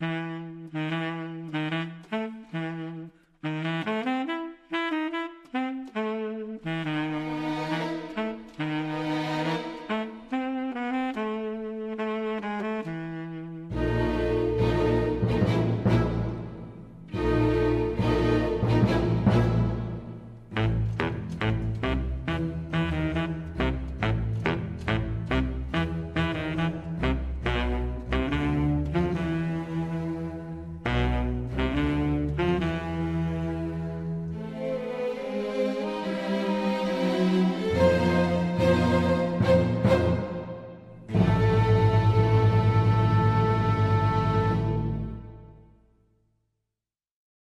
Mm-hmm.